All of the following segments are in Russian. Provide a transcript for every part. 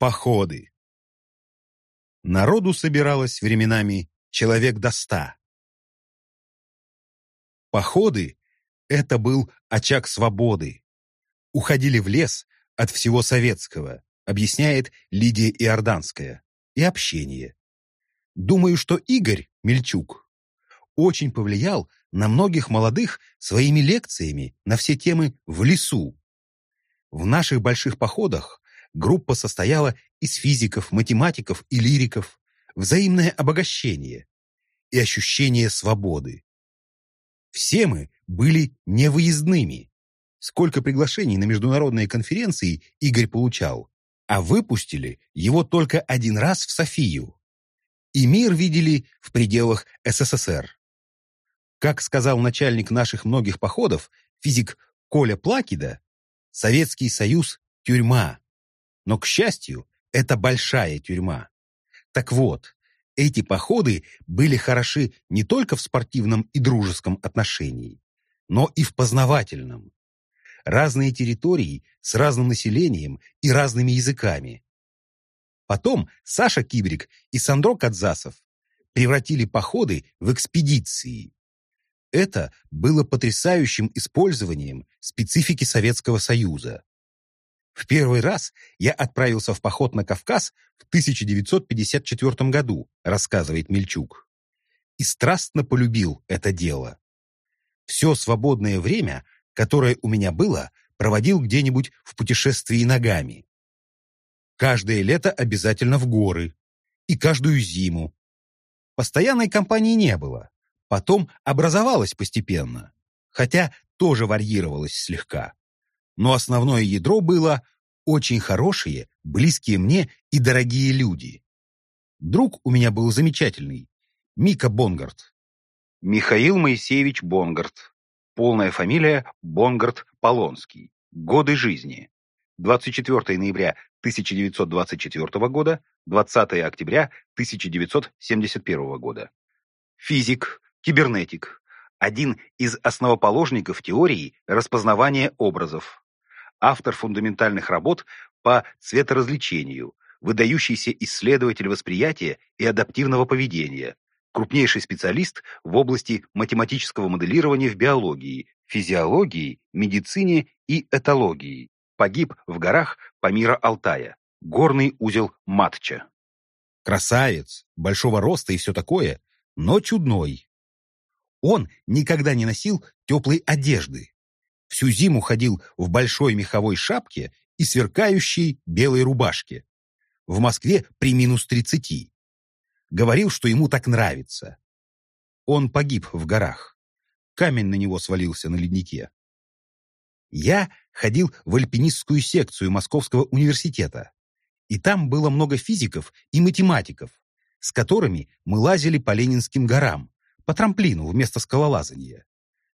Походы. Народу собиралось временами человек до ста. Походы — это был очаг свободы. Уходили в лес от всего советского, объясняет Лидия Иорданская, и общение. Думаю, что Игорь Мельчук очень повлиял на многих молодых своими лекциями на все темы в лесу. В наших больших походах группа состояла из физиков, математиков и лириков, взаимное обогащение и ощущение свободы. Все мы были невыездными. Сколько приглашений на международные конференции Игорь получал, а выпустили его только один раз в Софию. И мир видели в пределах СССР. Как сказал начальник наших многих походов, физик Коля Плакида, Советский Союз – тюрьма. Но, к счастью, это большая тюрьма. Так вот, эти походы были хороши не только в спортивном и дружеском отношении, но и в познавательном. Разные территории с разным населением и разными языками. Потом Саша Кибрик и Сандро Кадзасов превратили походы в экспедиции. Это было потрясающим использованием специфики Советского Союза. В первый раз я отправился в поход на Кавказ в 1954 году, рассказывает Мельчук, и страстно полюбил это дело. Все свободное время, которое у меня было, проводил где-нибудь в путешествии ногами. Каждое лето обязательно в горы. И каждую зиму. Постоянной компании не было потом образовалась постепенно, хотя тоже варьировалась слегка. Но основное ядро было очень хорошие, близкие мне и дорогие люди. Друг у меня был замечательный, Мика Бонгард. Михаил Моисеевич Бонгард. Полная фамилия Бонгард-Полонский. Годы жизни. 24 ноября 1924 года, 20 октября 1971 года. Физик, Кибернетик – один из основоположников теории распознавания образов. Автор фундаментальных работ по цветоразличению, выдающийся исследователь восприятия и адаптивного поведения, крупнейший специалист в области математического моделирования в биологии, физиологии, медицине и этологии. Погиб в горах Памира Алтая, горный узел Матча. Красавец, большого роста и все такое, но чудной. Он никогда не носил теплой одежды. Всю зиму ходил в большой меховой шапке и сверкающей белой рубашке. В Москве при минус тридцати. Говорил, что ему так нравится. Он погиб в горах. Камень на него свалился на леднике. Я ходил в альпинистскую секцию Московского университета. И там было много физиков и математиков, с которыми мы лазили по Ленинским горам, по трамплину вместо скалолазания.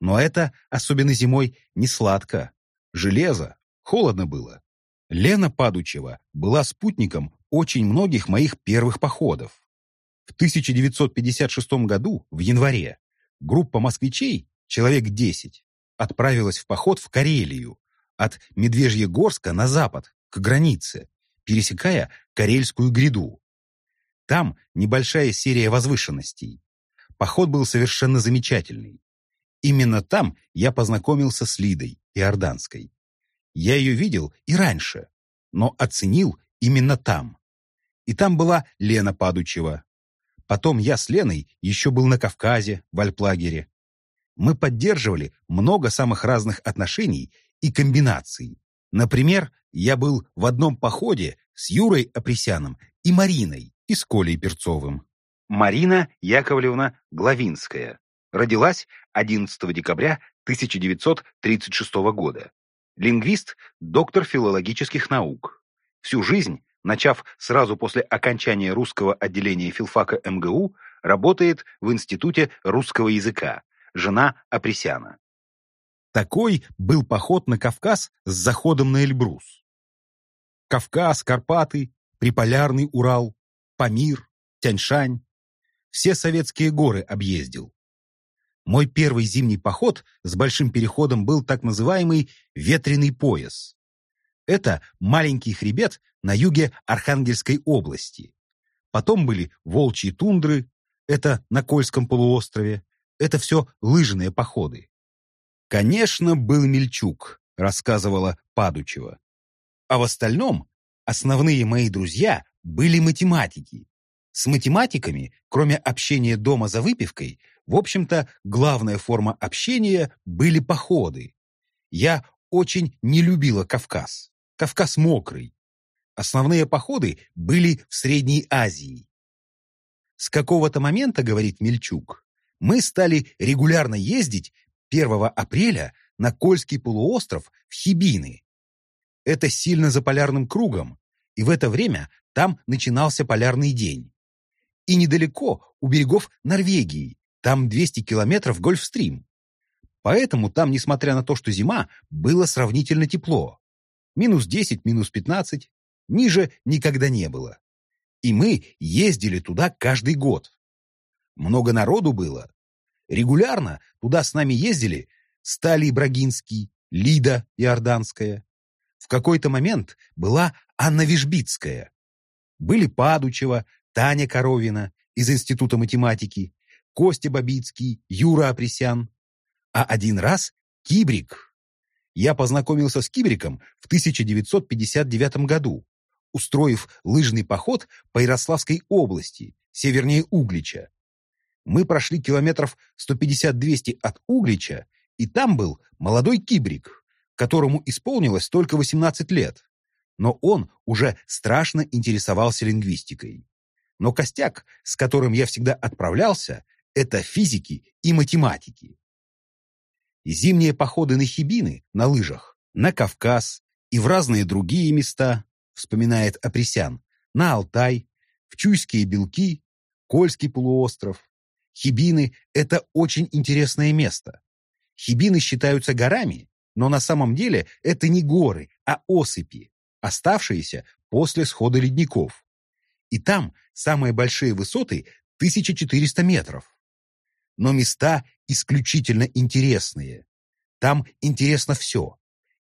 Но это, особенно зимой, не сладко. Железо. Холодно было. Лена Падучева была спутником очень многих моих первых походов. В 1956 году, в январе, группа москвичей, человек 10, отправилась в поход в Карелию, от Медвежьегорска на запад, к границе, пересекая Карельскую гряду. Там небольшая серия возвышенностей. Поход был совершенно замечательный. Именно там я познакомился с Лидой Иорданской. Я ее видел и раньше, но оценил именно там. И там была Лена Падучева. Потом я с Леной еще был на Кавказе, в Альплагере. Мы поддерживали много самых разных отношений и комбинаций. Например, я был в одном походе с Юрой Апресяном и Мариной, и с Колей Перцовым. Марина Яковлевна Главинская. Родилась 11 декабря 1936 года. Лингвист, доктор филологических наук. Всю жизнь, начав сразу после окончания русского отделения филфака МГУ, работает в Институте русского языка. Жена Апресяна. Такой был поход на Кавказ с заходом на Эльбрус. Кавказ, Карпаты, Приполярный Урал, Памир, Тяньшань, все советские горы объездил. Мой первый зимний поход с большим переходом был так называемый «ветреный пояс». Это маленький хребет на юге Архангельской области. Потом были волчьи тундры, это на Кольском полуострове. Это все лыжные походы. Конечно, был Мельчук, рассказывала Падучева. А в остальном основные мои друзья были математики. С математиками, кроме общения дома за выпивкой, в общем-то, главная форма общения были походы. Я очень не любила Кавказ. Кавказ мокрый. Основные походы были в Средней Азии. С какого-то момента, говорит Мельчук, мы стали регулярно ездить 1 апреля на Кольский полуостров в Хибины. Это сильно за полярным кругом, и в это время там начинался полярный день. И недалеко, у берегов Норвегии, там 200 километров Гольфстрим. Поэтому там, несмотря на то, что зима, было сравнительно тепло. Минус 10, минус 15. Ниже никогда не было. И мы ездили туда каждый год. Много народу было. Регулярно туда с нами ездили Стали Брагинский, Лида Иорданская. В какой-то момент была Анна Вижбицкая. Были Падучева, Таня Коровина из Института математики, Костя Бабицкий, Юра Апресян. А один раз Кибрик. Я познакомился с Кибриком в 1959 году устроив лыжный поход по Ярославской области, севернее Углича. Мы прошли километров 150-200 от Углича, и там был молодой кибрик, которому исполнилось только 18 лет. Но он уже страшно интересовался лингвистикой. Но костяк, с которым я всегда отправлялся, это физики и математики. Зимние походы на Хибины, на лыжах, на Кавказ и в разные другие места вспоминает Апресян, на Алтай, в Чуйские белки, Кольский полуостров. Хибины – это очень интересное место. Хибины считаются горами, но на самом деле это не горы, а осыпи, оставшиеся после схода ледников. И там самые большие высоты – 1400 метров. Но места исключительно интересные. Там интересно все.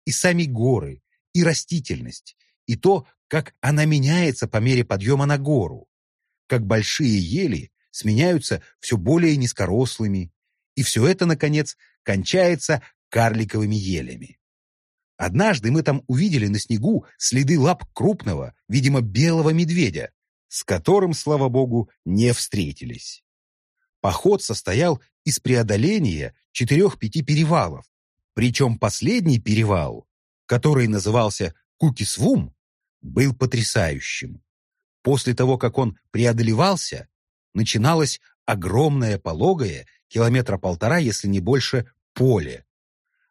И сами горы, и растительность, и то, как она меняется по мере подъема на гору, как большие ели сменяются все более низкорослыми, и все это, наконец, кончается карликовыми елями. Однажды мы там увидели на снегу следы лап крупного, видимо, белого медведя, с которым, слава богу, не встретились. Поход состоял из преодоления четырех-пяти перевалов, причем последний перевал, который назывался Кукисвум, был потрясающим. После того, как он преодолевался, начиналось огромное пологое, километра полтора, если не больше, поле.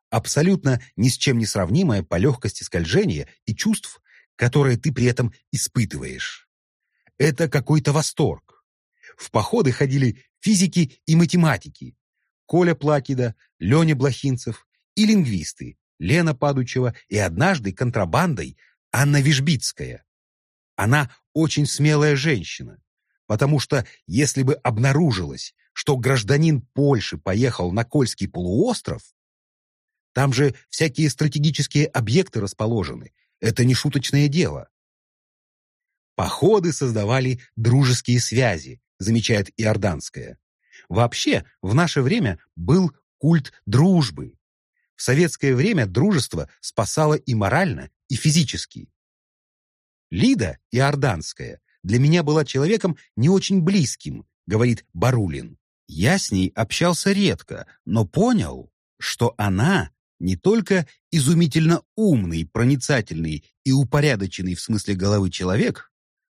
Абсолютно ни с чем не сравнимое по легкости скольжения и чувств, которые ты при этом испытываешь. Это какой-то восторг. В походы ходили физики и математики. Коля Плакида, Леня Блохинцев и лингвисты Лена Падучева и однажды контрабандой Анна Вижбицкая. Она очень смелая женщина, потому что если бы обнаружилось, что гражданин Польши поехал на Кольский полуостров, там же всякие стратегические объекты расположены, это не шуточное дело. Походы создавали дружеские связи, замечает Иорданская. Вообще, в наше время был культ дружбы. В советское время дружество спасало и морально, и физически. Лида Иорданская для меня была человеком не очень близким, говорит Барулин. Я с ней общался редко, но понял, что она не только изумительно умный, проницательный и упорядоченный в смысле головы человек,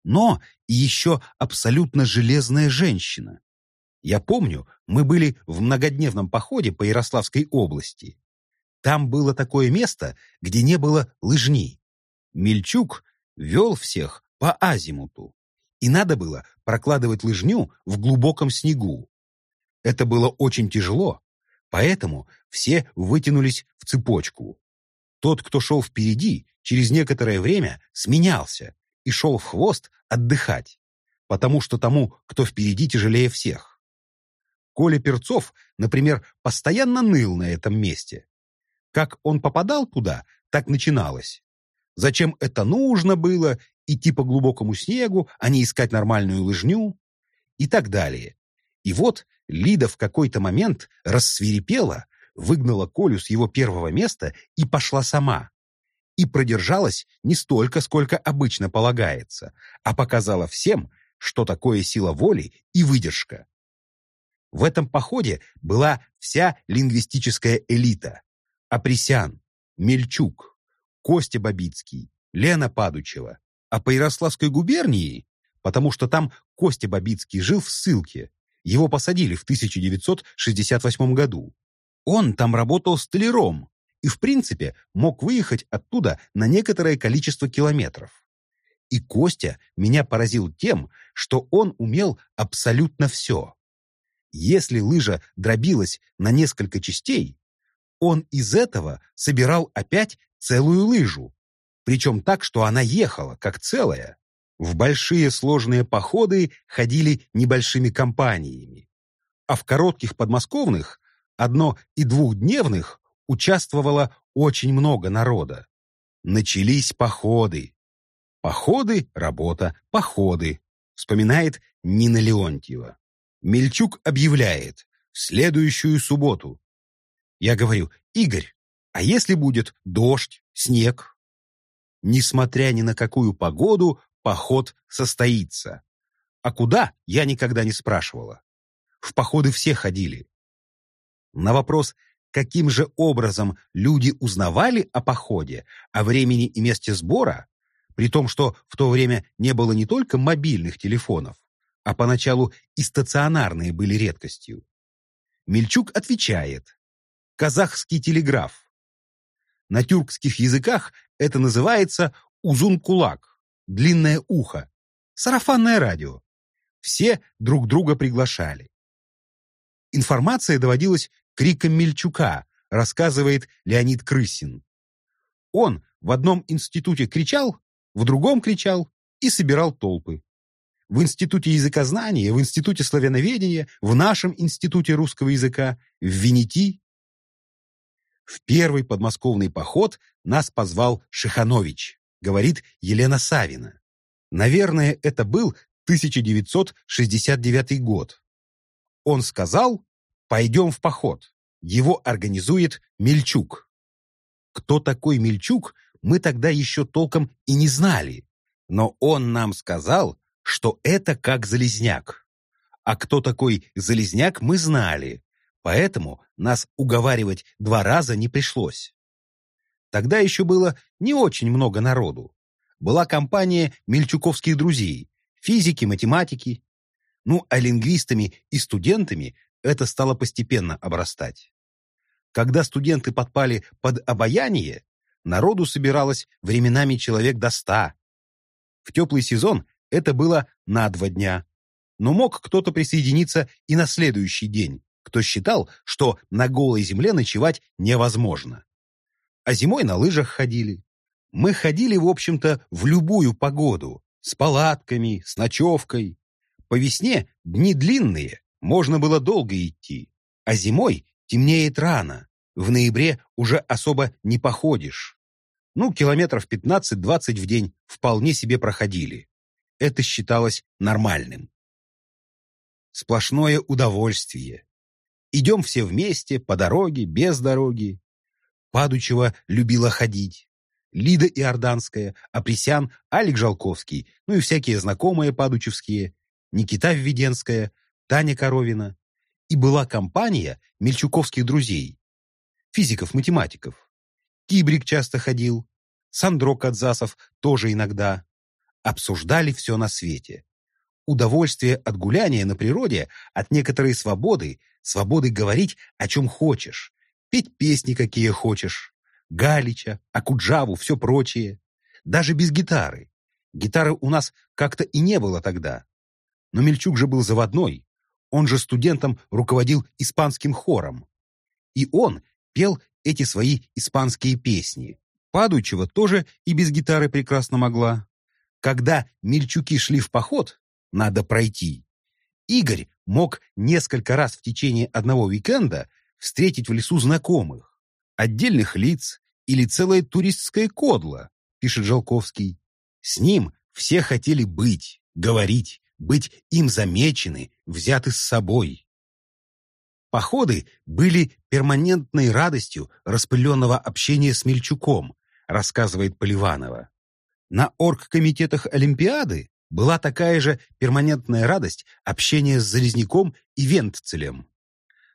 но и еще абсолютно железная женщина. Я помню, мы были в многодневном походе по Ярославской области. Там было такое место, где не было лыжни. Мельчук вел всех по азимуту, и надо было прокладывать лыжню в глубоком снегу. Это было очень тяжело, поэтому все вытянулись в цепочку. Тот, кто шел впереди, через некоторое время сменялся и шел в хвост отдыхать, потому что тому, кто впереди, тяжелее всех. Коля Перцов, например, постоянно ныл на этом месте. Как он попадал туда, так начиналось. зачем это нужно было, идти по глубокому снегу, а не искать нормальную лыжню и так далее. И вот Лида в какой-то момент рассвирепела, выгнала Колю с его первого места и пошла сама. И продержалась не столько, сколько обычно полагается, а показала всем, что такое сила воли и выдержка. В этом походе была вся лингвистическая элита. Апресян, Мельчук, Костя Бабицкий, Лена Падучева. А по Ярославской губернии, потому что там Костя Бабицкий жил в ссылке, его посадили в 1968 году. Он там работал столяром и, в принципе, мог выехать оттуда на некоторое количество километров. И Костя меня поразил тем, что он умел абсолютно все. Если лыжа дробилась на несколько частей, он из этого собирал опять целую лыжу, причем так, что она ехала, как целая. В большие сложные походы ходили небольшими компаниями, а в коротких подмосковных, одно- и двухдневных, участвовало очень много народа. Начались походы. Походы, работа, походы, вспоминает Нина Леонтьева. Мельчук объявляет в следующую субботу. Я говорю, Игорь, а если будет дождь, снег? Несмотря ни на какую погоду, поход состоится. А куда, я никогда не спрашивала. В походы все ходили. На вопрос, каким же образом люди узнавали о походе, о времени и месте сбора, при том, что в то время не было не только мобильных телефонов, а поначалу и стационарные были редкостью. Мельчук отвечает. Казахский телеграф. На тюркских языках это называется узун-кулак, длинное ухо, сарафанное радио. Все друг друга приглашали. Информация доводилась криком Мельчука, рассказывает Леонид Крысин. Он в одном институте кричал, в другом кричал и собирал толпы в Институте языкознания, в Институте славяноведения, в нашем Институте русского языка, в Венети. В первый подмосковный поход нас позвал Шиханович, говорит Елена Савина. Наверное, это был 1969 год. Он сказал, пойдем в поход. Его организует Мельчук. Кто такой Мельчук, мы тогда еще толком и не знали. Но он нам сказал, что это как Залезняк. А кто такой Залезняк, мы знали, поэтому нас уговаривать два раза не пришлось. Тогда еще было не очень много народу. Была компания мельчуковских друзей, физики, математики. Ну, а лингвистами и студентами это стало постепенно обрастать. Когда студенты подпали под обаяние, народу собиралось временами человек до ста. В теплый сезон это было на два дня. Но мог кто-то присоединиться и на следующий день, кто считал, что на голой земле ночевать невозможно. А зимой на лыжах ходили. Мы ходили, в общем-то, в любую погоду, с палатками, с ночевкой. По весне дни длинные, можно было долго идти, а зимой темнеет рано. В ноябре уже особо не походишь. Ну, километров 15-20 в день вполне себе проходили это считалось нормальным. Сплошное удовольствие. Идем все вместе, по дороге, без дороги. Падучева любила ходить. Лида Иорданская, Апресян, Алик Жалковский, ну и всякие знакомые падучевские, Никита Введенская, Таня Коровина. И была компания мельчуковских друзей, физиков-математиков. Кибрик часто ходил, Сандро Кадзасов тоже иногда обсуждали все на свете. Удовольствие от гуляния на природе, от некоторой свободы, свободы говорить, о чем хочешь, петь песни, какие хочешь, Галича, Акуджаву, все прочее. Даже без гитары. Гитары у нас как-то и не было тогда. Но Мельчук же был заводной. Он же студентом руководил испанским хором. И он пел эти свои испанские песни. Падучева тоже и без гитары прекрасно могла. Когда мельчуки шли в поход, надо пройти. Игорь мог несколько раз в течение одного уикенда встретить в лесу знакомых, отдельных лиц или целое туристское кодло, пишет Жалковский. С ним все хотели быть, говорить, быть им замечены, взяты с собой. Походы были перманентной радостью распыленного общения с Мельчуком, рассказывает Поливанова. На оргкомитетах Олимпиады была такая же перманентная радость общения с Залезняком и Вентцелем.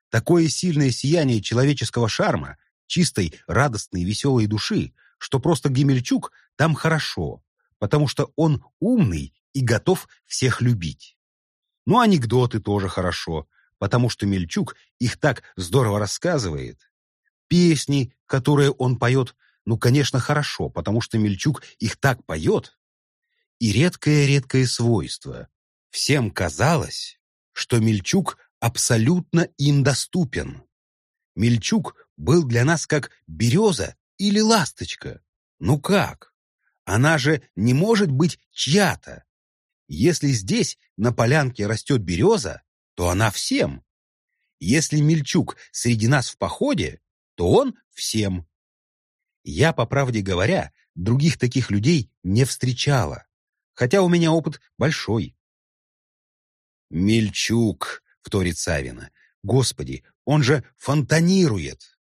Такое сильное сияние человеческого шарма, чистой, радостной, веселой души, что просто Гимельчук там хорошо, потому что он умный и готов всех любить. Ну, анекдоты тоже хорошо, потому что Мельчук их так здорово рассказывает. Песни, которые он поет, ну, конечно, хорошо, потому что Мельчук их так поет. И редкое-редкое свойство. Всем казалось, что Мельчук абсолютно им доступен. Мельчук был для нас как береза или ласточка. Ну как? Она же не может быть чья-то. Если здесь на полянке растет береза, то она всем. Если Мельчук среди нас в походе, то он всем. Я, по правде говоря, других таких людей не встречала, хотя у меня опыт большой. «Мельчук», — вторит Савина, — «Господи, он же фонтанирует!»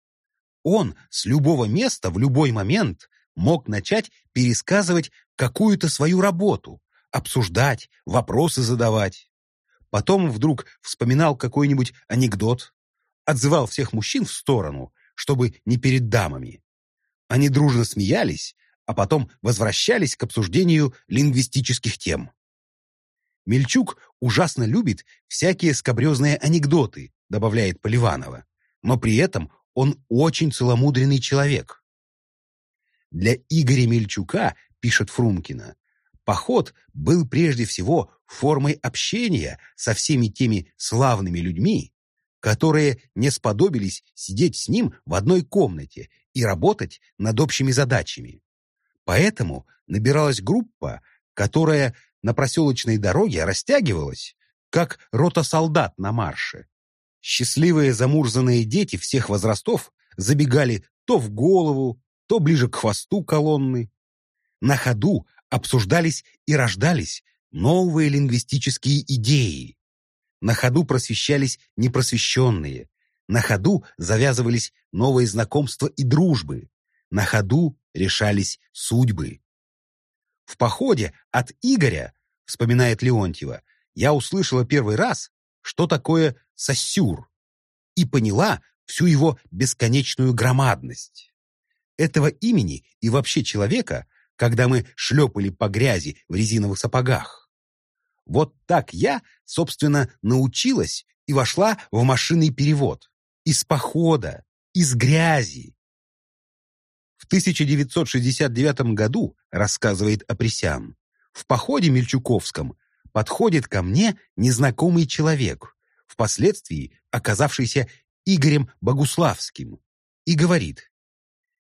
Он с любого места в любой момент мог начать пересказывать какую-то свою работу, обсуждать, вопросы задавать. Потом вдруг вспоминал какой-нибудь анекдот, отзывал всех мужчин в сторону, чтобы не перед дамами. Они дружно смеялись, а потом возвращались к обсуждению лингвистических тем. Мельчук ужасно любит всякие скобрезные анекдоты, добавляет Поливанова, но при этом он очень целомудренный человек. Для Игоря Мельчука, пишет Фрумкина, поход был прежде всего формой общения со всеми теми славными людьми, которые не сподобились сидеть с ним в одной комнате и работать над общими задачами. Поэтому набиралась группа, которая на проселочной дороге растягивалась, как рота солдат на марше. Счастливые замурзанные дети всех возрастов забегали то в голову, то ближе к хвосту колонны. На ходу обсуждались и рождались новые лингвистические идеи. На ходу просвещались непросвещенные. На ходу завязывались новые знакомства и дружбы. На ходу решались судьбы. В походе от Игоря, вспоминает Леонтьева, я услышала первый раз, что такое сосюр, и поняла всю его бесконечную громадность. Этого имени и вообще человека, когда мы шлепали по грязи в резиновых сапогах. Вот так я, собственно, научилась и вошла в машинный перевод. Из похода, из грязи. В 1969 году, рассказывает Апресян, в походе Мельчуковском подходит ко мне незнакомый человек, впоследствии оказавшийся Игорем Богуславским, и говорит,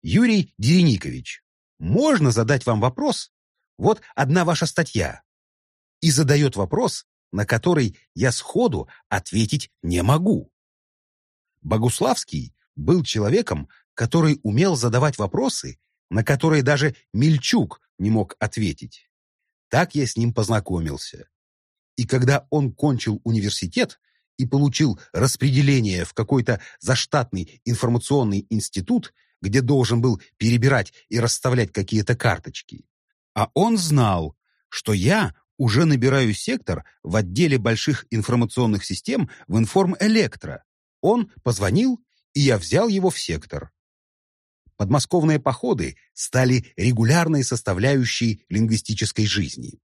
«Юрий Дереникович, можно задать вам вопрос? Вот одна ваша статья». И задает вопрос, на который я сходу ответить не могу. Богуславский был человеком, который умел задавать вопросы, на которые даже Мельчук не мог ответить. Так я с ним познакомился. И когда он кончил университет и получил распределение в какой-то заштатный информационный институт, где должен был перебирать и расставлять какие-то карточки, а он знал, что я уже набираю сектор в отделе больших информационных систем в Информ-Электро. Он позвонил, и я взял его в сектор. Подмосковные походы стали регулярной составляющей лингвистической жизни.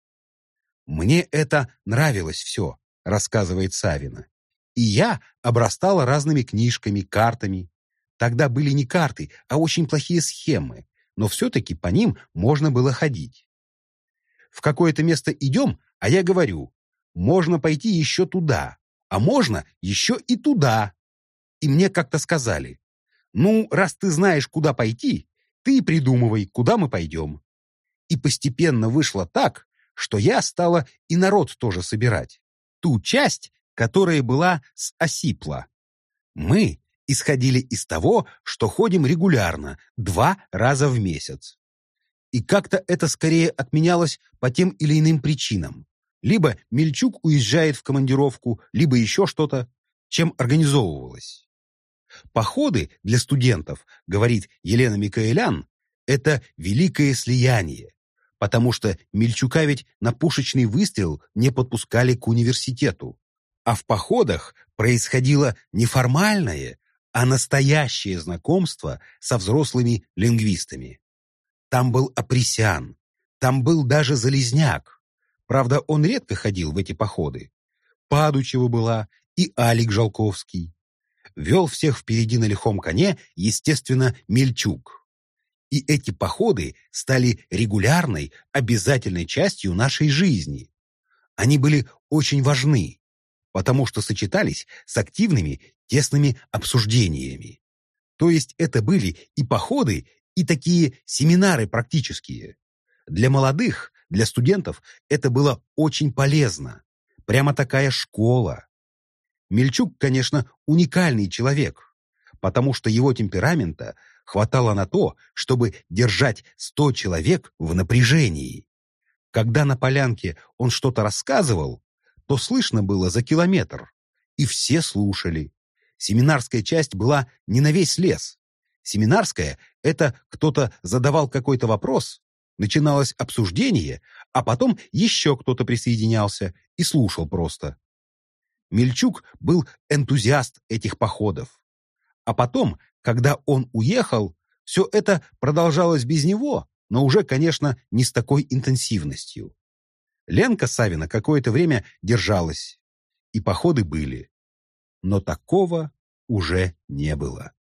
«Мне это нравилось все», — рассказывает Савина. «И я обрастала разными книжками, картами. Тогда были не карты, а очень плохие схемы, но все-таки по ним можно было ходить. В какое-то место идем, а я говорю, можно пойти еще туда, а можно еще и туда. И мне как-то сказали, ну, раз ты знаешь, куда пойти, ты придумывай, куда мы пойдем. И постепенно вышло так, что я стала и народ тоже собирать. Ту часть, которая была с осипла. Мы исходили из того, что ходим регулярно, два раза в месяц. И как-то это скорее отменялось по тем или иным причинам. Либо Мельчук уезжает в командировку, либо еще что-то, чем организовывалось. Походы для студентов, говорит Елена Микаэлян, это великое слияние, потому что Мельчука ведь на пушечный выстрел не подпускали к университету. А в походах происходило не формальное, а настоящее знакомство со взрослыми лингвистами. Там был Апресян, там был даже Залезняк. Правда, он редко ходил в эти походы. Падучева была и Алик Жалковский. Вел всех впереди на лихом коне, естественно, Мельчук. И эти походы стали регулярной, обязательной частью нашей жизни. Они были очень важны, потому что сочетались с активными, тесными обсуждениями. То есть это были и походы, и такие семинары практические. Для молодых, для студентов это было очень полезно. Прямо такая школа. Мельчук, конечно, уникальный человек, потому что его темперамента хватало на то, чтобы держать сто человек в напряжении. Когда на полянке он что-то рассказывал, то слышно было за километр, и все слушали. Семинарская часть была не на весь лес. Семинарская — это кто-то задавал какой-то вопрос, начиналось обсуждение, а потом еще кто-то присоединялся и слушал просто. Мельчук был энтузиаст этих походов. А потом, когда он уехал, все это продолжалось без него, но уже, конечно, не с такой интенсивностью. Ленка Савина какое-то время держалась, и походы были. Но такого уже не было.